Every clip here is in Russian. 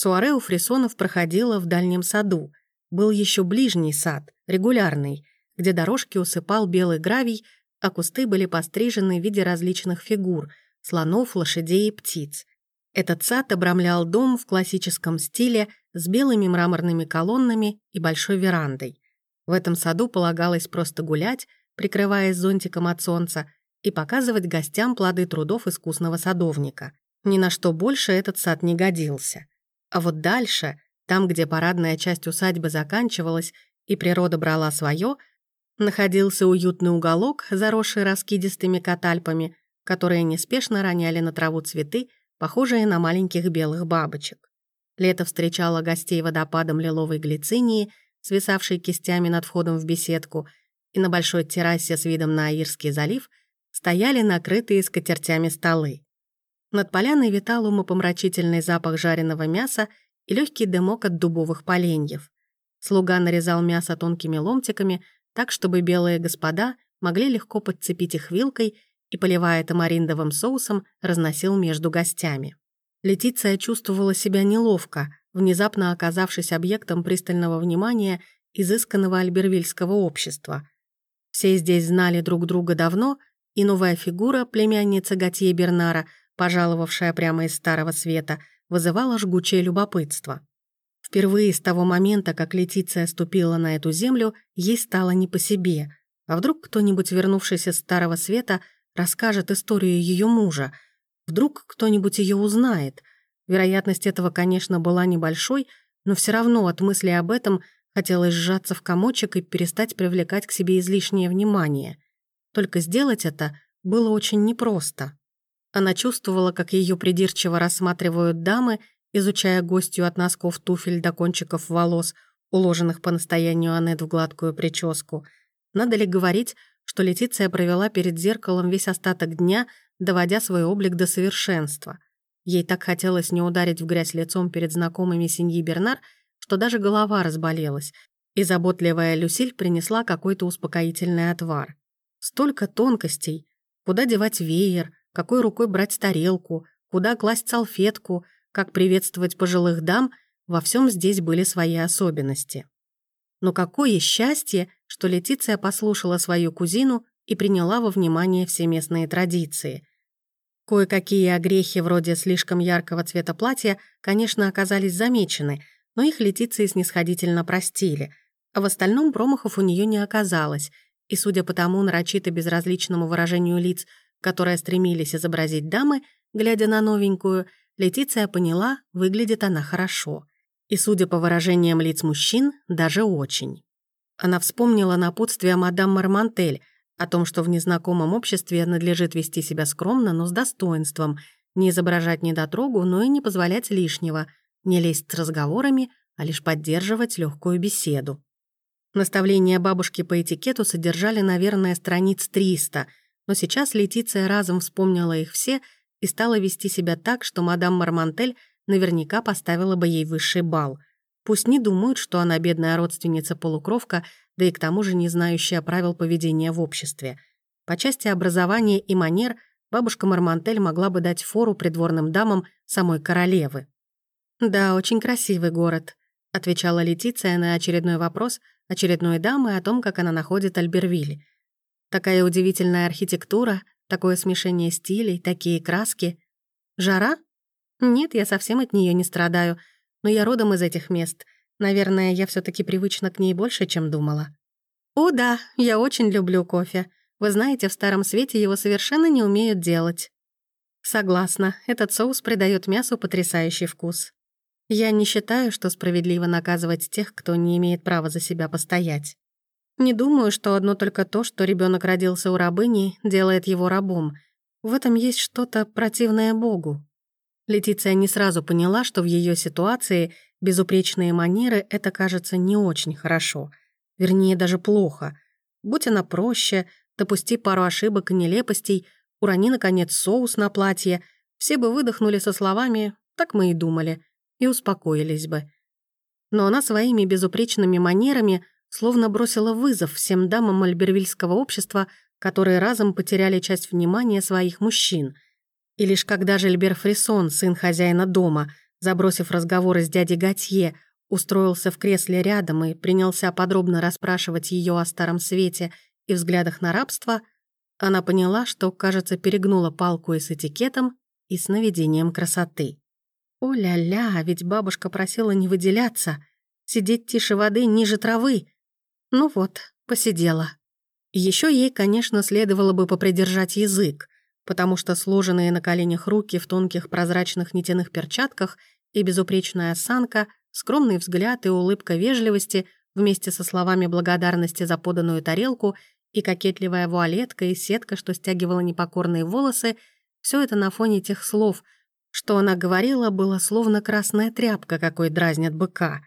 Суаре у фрисонов проходила в дальнем саду. Был еще ближний сад, регулярный, где дорожки усыпал белый гравий, а кусты были пострижены в виде различных фигур — слонов, лошадей и птиц. Этот сад обрамлял дом в классическом стиле с белыми мраморными колоннами и большой верандой. В этом саду полагалось просто гулять, прикрываясь зонтиком от солнца, и показывать гостям плоды трудов искусного садовника. Ни на что больше этот сад не годился. А вот дальше, там, где парадная часть усадьбы заканчивалась и природа брала свое, находился уютный уголок, заросший раскидистыми катальпами, которые неспешно роняли на траву цветы похожие на маленьких белых бабочек. Лето встречало гостей водопадом лиловой глицинии, свисавшей кистями над входом в беседку, и на большой террасе с видом на Аирский залив стояли накрытые скатертями столы. Над поляной витал умопомрачительный запах жареного мяса и легкий дымок от дубовых поленьев. Слуга нарезал мясо тонкими ломтиками, так, чтобы белые господа могли легко подцепить их вилкой и, поливая тамариндовым соусом, разносил между гостями. Летиция чувствовала себя неловко, внезапно оказавшись объектом пристального внимания изысканного альбервильского общества. Все здесь знали друг друга давно, и новая фигура, племянница Готье Бернара, пожаловавшая прямо из Старого Света, вызывала жгучее любопытство. Впервые с того момента, как Летиция ступила на эту землю, ей стало не по себе. А вдруг кто-нибудь, вернувшийся с Старого Света, расскажет историю ее мужа. Вдруг кто-нибудь ее узнает. Вероятность этого, конечно, была небольшой, но все равно от мысли об этом хотелось сжаться в комочек и перестать привлекать к себе излишнее внимание. Только сделать это было очень непросто. Она чувствовала, как ее придирчиво рассматривают дамы, изучая гостью от носков туфель до кончиков волос, уложенных по настоянию Аннет в гладкую прическу. Надо ли говорить, что Летиция провела перед зеркалом весь остаток дня, доводя свой облик до совершенства. Ей так хотелось не ударить в грязь лицом перед знакомыми семьи Бернар, что даже голова разболелась, и заботливая Люсиль принесла какой-то успокоительный отвар. Столько тонкостей. Куда девать веер, какой рукой брать тарелку, куда класть салфетку, как приветствовать пожилых дам, во всем здесь были свои особенности. Но какое счастье, что Летиция послушала свою кузину и приняла во внимание все местные традиции. Кое-какие огрехи вроде слишком яркого цвета платья, конечно, оказались замечены, но их Летиции снисходительно простили, а в остальном промахов у нее не оказалось, и, судя по тому нарочито безразличному выражению лиц, которое стремились изобразить дамы, глядя на новенькую, Летиция поняла, выглядит она хорошо — и, судя по выражениям лиц мужчин, даже очень. Она вспомнила напутствие мадам Мармантель о том, что в незнакомом обществе надлежит вести себя скромно, но с достоинством, не изображать недотрогу, но и не позволять лишнего, не лезть с разговорами, а лишь поддерживать легкую беседу. Наставления бабушки по этикету содержали, наверное, страниц 300, но сейчас Летиция разом вспомнила их все и стала вести себя так, что мадам Мармантель наверняка поставила бы ей высший балл. Пусть не думают, что она бедная родственница-полукровка, да и к тому же не знающая правил поведения в обществе. По части образования и манер бабушка Мармантель могла бы дать фору придворным дамам самой королевы. «Да, очень красивый город», — отвечала Летиция на очередной вопрос очередной дамы о том, как она находит Альбервиль. «Такая удивительная архитектура, такое смешение стилей, такие краски. Жара?» Нет, я совсем от нее не страдаю, но я родом из этих мест. Наверное, я все таки привычна к ней больше, чем думала. О да, я очень люблю кофе. Вы знаете, в Старом Свете его совершенно не умеют делать. Согласна, этот соус придает мясу потрясающий вкус. Я не считаю, что справедливо наказывать тех, кто не имеет права за себя постоять. Не думаю, что одно только то, что ребенок родился у рабыни, делает его рабом. В этом есть что-то противное Богу. Летиция не сразу поняла, что в ее ситуации безупречные манеры — это, кажется, не очень хорошо. Вернее, даже плохо. Будь она проще, допусти пару ошибок и нелепостей, урони, наконец, соус на платье, все бы выдохнули со словами «так мы и думали» и успокоились бы. Но она своими безупречными манерами словно бросила вызов всем дамам мальбервильского общества, которые разом потеряли часть внимания своих мужчин — и лишь когда Жильбер Фрисон, сын хозяина дома, Забросив разговоры с дядей Готье, устроился в кресле рядом и принялся подробно расспрашивать ее о Старом Свете и взглядах на рабство, она поняла, что, кажется, перегнула палку и с этикетом, и с наведением красоты. О-ля-ля, ведь бабушка просила не выделяться, сидеть тише воды, ниже травы. Ну вот, посидела. Еще ей, конечно, следовало бы попридержать язык, потому что сложенные на коленях руки в тонких прозрачных нитяных перчатках и безупречная осанка, скромный взгляд и улыбка вежливости вместе со словами благодарности за поданную тарелку и кокетливая вуалетка и сетка, что стягивала непокорные волосы, все это на фоне тех слов, что она говорила, было словно красная тряпка, какой дразнят быка.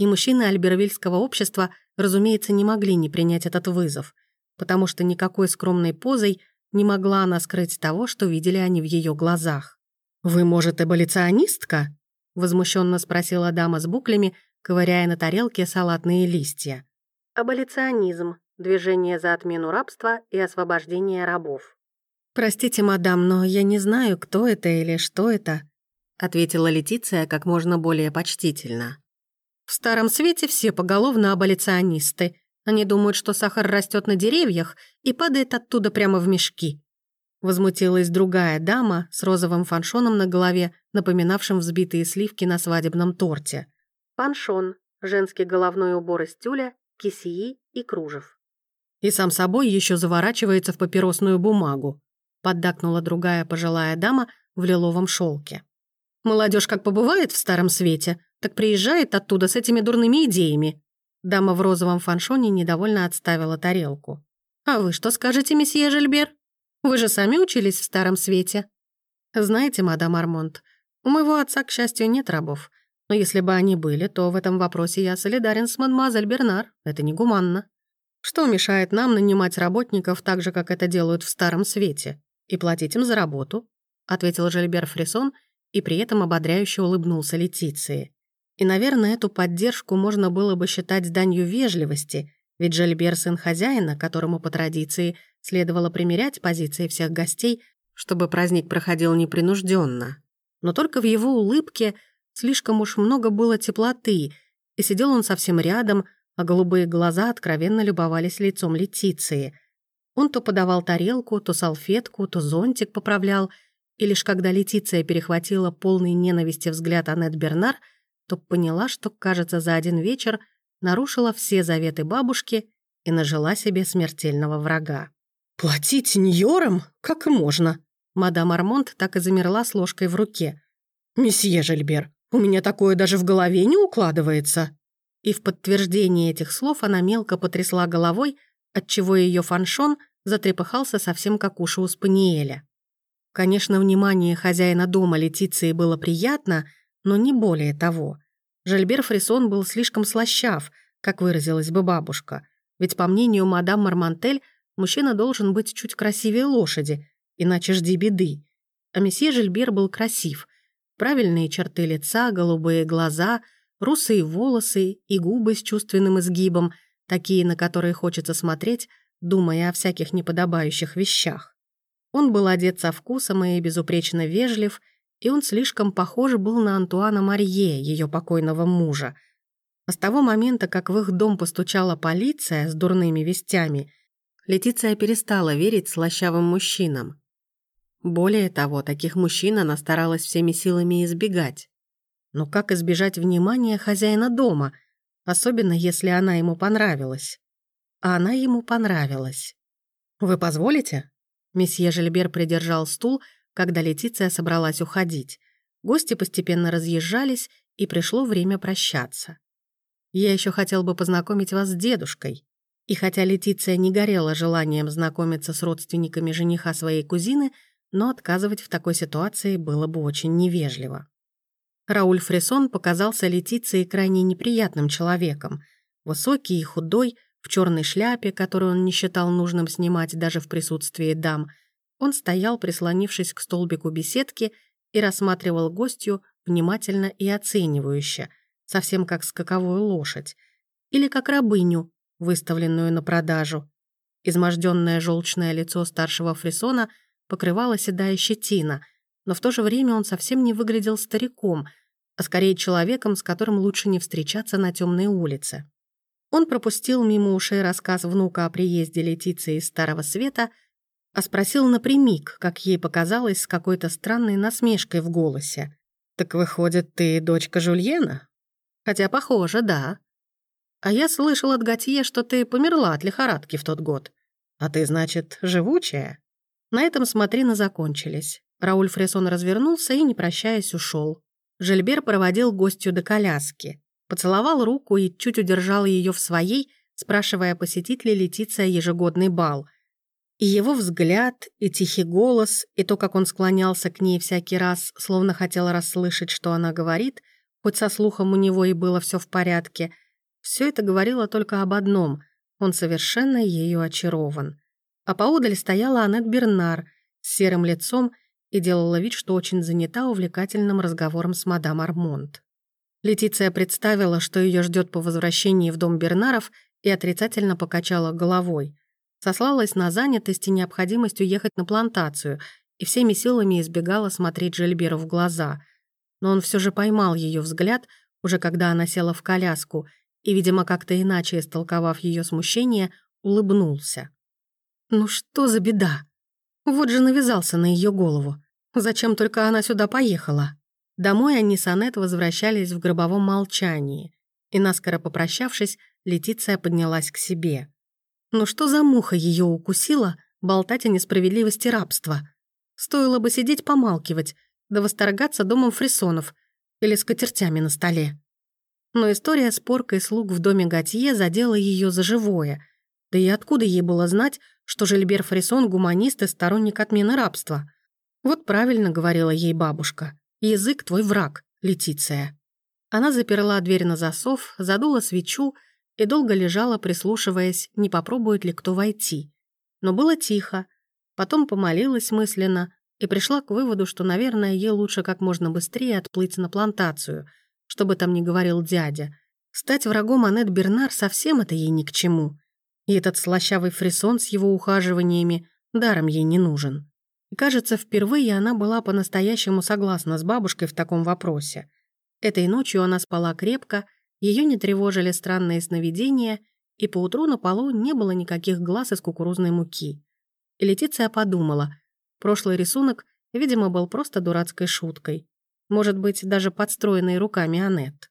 И мужчины альбервильского общества, разумеется, не могли не принять этот вызов, потому что никакой скромной позой не могла она скрыть того, что видели они в ее глазах. «Вы, может, аболиционистка?» — возмущенно спросила дама с буклями, ковыряя на тарелке салатные листья. Аболиционизм — движение за отмену рабства и освобождение рабов. «Простите, мадам, но я не знаю, кто это или что это», — ответила Летиция как можно более почтительно. «В Старом Свете все поголовно аболиционисты. Они думают, что сахар растет на деревьях и падает оттуда прямо в мешки». Возмутилась другая дама с розовым фаншоном на голове, напоминавшим взбитые сливки на свадебном торте. Фаншон – женский головной убор из тюля, кисеи и кружев. И сам собой еще заворачивается в папиросную бумагу поддакнула другая пожилая дама в лиловом шелке. Молодежь как побывает в Старом Свете, так приезжает оттуда с этими дурными идеями. Дама в розовом фаншоне недовольно отставила тарелку. «А вы что скажете, месье Жильбер? Вы же сами учились в Старом Свете». «Знаете, мадам Армонт, у моего отца, к счастью, нет рабов. Но если бы они были, то в этом вопросе я солидарен с мадемуазель Бернар. Это негуманно. Что мешает нам нанимать работников так же, как это делают в Старом Свете? и платить им за работу», — ответил Жильбер Фрисон и при этом ободряюще улыбнулся Летиции. И, наверное, эту поддержку можно было бы считать данью вежливости, ведь Жильбер сын хозяина, которому по традиции следовало примерять позиции всех гостей, чтобы праздник проходил непринужденно. Но только в его улыбке слишком уж много было теплоты, и сидел он совсем рядом, а голубые глаза откровенно любовались лицом Летиции — он то подавал тарелку, то салфетку, то зонтик поправлял, и лишь когда Летиция перехватила полный ненависти взгляд Аннет Бернар, то поняла, что, кажется, за один вечер нарушила все заветы бабушки и нажила себе смертельного врага. «Платить ньорам? Как можно?» Мадам Армонт так и замерла с ложкой в руке. «Месье Жильбер, у меня такое даже в голове не укладывается». И в подтверждение этих слов она мелко потрясла головой, отчего ее фаншон затрепыхался совсем как уши у спаниеля. Конечно, внимание хозяина дома Летиции было приятно, но не более того. Жильбер Фрисон был слишком слащав, как выразилась бы бабушка, ведь, по мнению мадам Мармантель, мужчина должен быть чуть красивее лошади, иначе жди беды. А месье Жильбер был красив. Правильные черты лица, голубые глаза, русые волосы и губы с чувственным изгибом — такие, на которые хочется смотреть, думая о всяких неподобающих вещах. Он был одет со вкусом и безупречно вежлив, и он слишком похож был на Антуана Марье, ее покойного мужа. А с того момента, как в их дом постучала полиция с дурными вестями, Летиция перестала верить слащавым мужчинам. Более того, таких мужчин она старалась всеми силами избегать. Но как избежать внимания хозяина дома – особенно если она ему понравилась. А она ему понравилась. «Вы позволите?» Месье Жильбер придержал стул, когда Летиция собралась уходить. Гости постепенно разъезжались, и пришло время прощаться. «Я еще хотел бы познакомить вас с дедушкой». И хотя Летиция не горела желанием знакомиться с родственниками жениха своей кузины, но отказывать в такой ситуации было бы очень невежливо. Рауль Фрисон показался Летиции крайне неприятным человеком. Высокий и худой, в черной шляпе, которую он не считал нужным снимать даже в присутствии дам, он стоял, прислонившись к столбику беседки и рассматривал гостью внимательно и оценивающе, совсем как скаковую лошадь, или как рабыню, выставленную на продажу. Изможденное желчное лицо старшего фрисона покрывала седая щетина, но в то же время он совсем не выглядел стариком — а скорее человеком, с которым лучше не встречаться на темной улице. Он пропустил мимо ушей рассказ внука о приезде Летиции из Старого Света, а спросил напрямик, как ей показалось, с какой-то странной насмешкой в голосе. «Так выходит, ты дочка Жульена?» «Хотя похоже, да. А я слышал от Готье, что ты померла от лихорадки в тот год. А ты, значит, живучая?» На этом смотрины закончились. Рауль Фресон развернулся и, не прощаясь, ушел. Жильбер проводил гостью до коляски. Поцеловал руку и чуть удержал ее в своей, спрашивая, посетит ли Летиция ежегодный бал. И его взгляд, и тихий голос, и то, как он склонялся к ней всякий раз, словно хотел расслышать, что она говорит, хоть со слухом у него и было все в порядке, все это говорило только об одном — он совершенно ею очарован. А поодаль стояла Аннет Бернар с серым лицом и делала вид, что очень занята увлекательным разговором с мадам Армонт. Летиция представила, что ее ждет по возвращении в дом Бернаров, и отрицательно покачала головой. Сослалась на занятость и необходимость уехать на плантацию, и всеми силами избегала смотреть Жильберу в глаза. Но он все же поймал ее взгляд, уже когда она села в коляску, и, видимо, как-то иначе истолковав ее смущение, улыбнулся. «Ну что за беда? Вот же навязался на ее голову. Зачем только она сюда поехала?» Домой они с Анет возвращались в гробовом молчании, и, наскоро попрощавшись, Летиция поднялась к себе. Но что за муха ее укусила болтать о несправедливости рабства? Стоило бы сидеть помалкивать, да восторгаться домом фрисонов или скатертями на столе. Но история с поркой слуг в доме Готье задела ее за живое. Да и откуда ей было знать, что Жильбер Фрисон — гуманист и сторонник отмены рабства? Вот правильно говорила ей бабушка. Язык твой враг, Летиция». Она заперла дверь на засов, задула свечу и долго лежала, прислушиваясь, не попробует ли кто войти. Но было тихо. Потом помолилась мысленно и пришла к выводу, что, наверное, ей лучше как можно быстрее отплыть на плантацию, чтобы там не говорил дядя. Стать врагом Аннет Бернар совсем это ей ни к чему. И этот слащавый фрисон с его ухаживаниями даром ей не нужен. И, кажется, впервые она была по-настоящему согласна с бабушкой в таком вопросе. Этой ночью она спала крепко, ее не тревожили странные сновидения, и поутру на полу не было никаких глаз из кукурузной муки. И Летиция подумала, прошлый рисунок, видимо, был просто дурацкой шуткой. Может быть, даже подстроенной руками Аннет.